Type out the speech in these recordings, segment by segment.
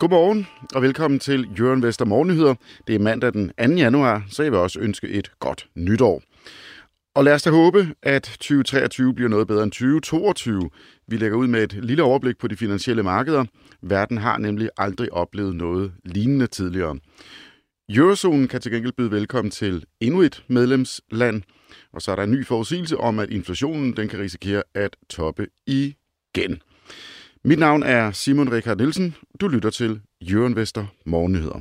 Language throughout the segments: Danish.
Godmorgen og velkommen til Jørgen Vester Morgennyheder. Det er mandag den 2. januar, så jeg vil også ønske et godt nytår. Og lad os da håbe, at 2023 bliver noget bedre end 2022. Vi lægger ud med et lille overblik på de finansielle markeder. Verden har nemlig aldrig oplevet noget lignende tidligere. Eurozonen kan til gengæld byde velkommen til endnu et medlemsland, og så er der en ny forudsigelse om, at inflationen den kan risikere at toppe igen. Mit navn er Simon Rikard Nielsen. Du lytter til Jørgen Vester Morgennyheder.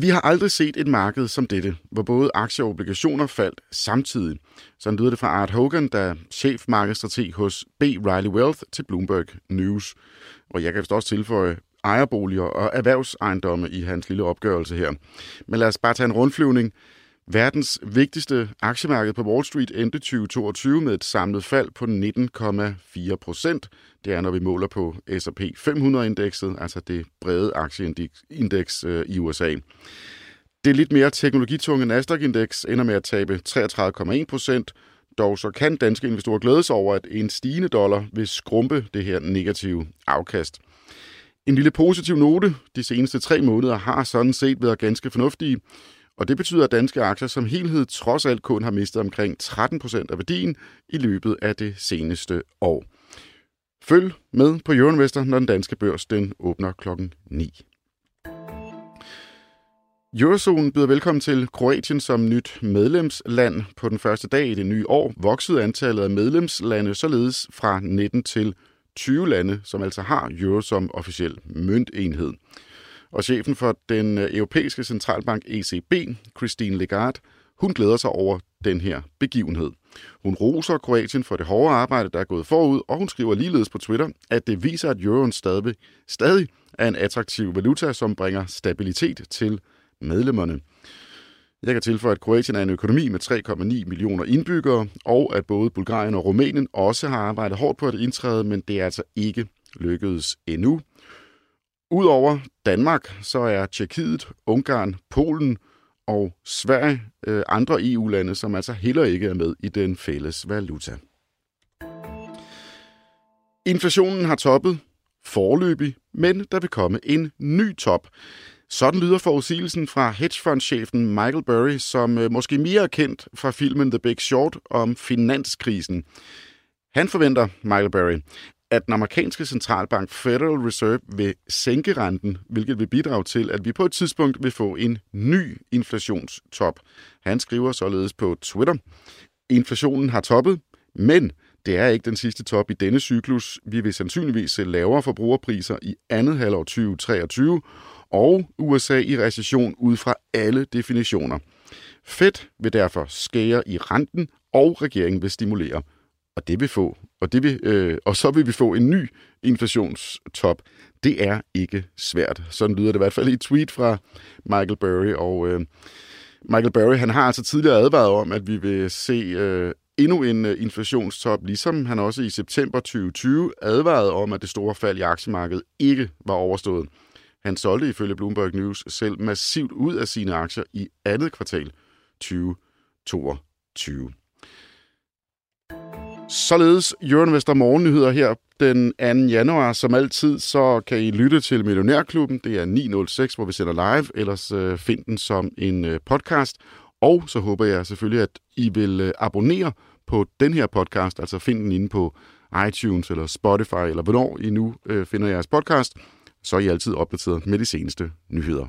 Vi har aldrig set et marked som dette, hvor både aktier og obligationer faldt samtidig. Sådan lyder det fra Art Hogan, der er chefmarkedsstrateg hos B. Riley Wealth til Bloomberg News. Og jeg kan vist også tilføje ejerboliger og erhvervsejendomme i hans lille opgørelse her. Men lad os bare tage en rundflyvning. Verdens vigtigste aktiemarked på Wall Street endte 2022 med et samlet fald på 19,4 procent. Det er, når vi måler på S&P 500-indekset, altså det brede aktieindeks øh, i USA. Det lidt mere teknologitunge Nasdaq-indeks ender med at tabe 33,1 procent. Dog så kan danske investorer glæde sig over, at en stigende dollar vil skrumpe det her negative afkast. En lille positiv note. De seneste tre måneder har sådan set været ganske fornuftige. Og det betyder, at danske aktier som helhed trods alt kun har mistet omkring 13 procent af værdien i løbet af det seneste år. Følg med på Euroinvestor, når den danske børs den åbner klokken 9. Eurozonen byder velkommen til Kroatien som nyt medlemsland. På den første dag i det nye år voksede antallet af medlemslande således fra 19 til 20 lande, som altså har euro som officiel møntenhed. Og chefen for den øh, europæiske centralbank ECB, Christine Lagarde, hun glæder sig over den her begivenhed. Hun roser Kroatien for det hårde arbejde, der er gået forud, og hun skriver ligeledes på Twitter, at det viser, at euroen stadig, stadig er en attraktiv valuta, som bringer stabilitet til medlemmerne. Jeg kan tilføje, at Kroatien er en økonomi med 3,9 millioner indbyggere, og at både Bulgarien og Rumænien også har arbejdet hårdt på at indtræde, men det er altså ikke lykkedes endnu. Udover Danmark, så er Tjekkiet, Ungarn, Polen og Sverige øh, andre EU-lande, som altså heller ikke er med i den fælles valuta. Inflationen har toppet forløbig, men der vil komme en ny top. Sådan lyder forudsigelsen fra hedgefondschefen Michael Burry, som øh, måske mere er kendt fra filmen The Big Short om finanskrisen. Han forventer, Michael Burry, at den amerikanske centralbank Federal Reserve vil sænke renten, hvilket vil bidrage til, at vi på et tidspunkt vil få en ny inflationstop. Han skriver således på Twitter, inflationen har toppet, men det er ikke den sidste top i denne cyklus. Vi vil sandsynligvis se lavere forbrugerpriser i andet halvår 2023, og USA i recession ud fra alle definitioner. Fed vil derfor skære i renten, og regeringen vil stimulere. Og det vil få, og, det vil, øh, og så vil vi få en ny inflationstop. Det er ikke svært. Sådan lyder det i hvert fald i et tweet fra Michael Burry. Og øh, Michael Burry han har altså tidligere advaret om, at vi vil se øh, endnu en øh, inflationstop, ligesom han også i september 2020 advarede om, at det store fald i aktiemarkedet ikke var overstået. Han solgte ifølge Bloomberg News selv massivt ud af sine aktier i andet kvartal 2022. Således Jørgen Morgennyheder her den 2. januar. Som altid, så kan I lytte til Millionærklubben. Det er 906, hvor vi sender live. Ellers øh, find den som en øh, podcast. Og så håber jeg selvfølgelig, at I vil øh, abonnere på den her podcast. Altså find den inde på iTunes eller Spotify, eller hvornår I nu øh, finder jeres podcast. Så er I altid opdateret med de seneste nyheder.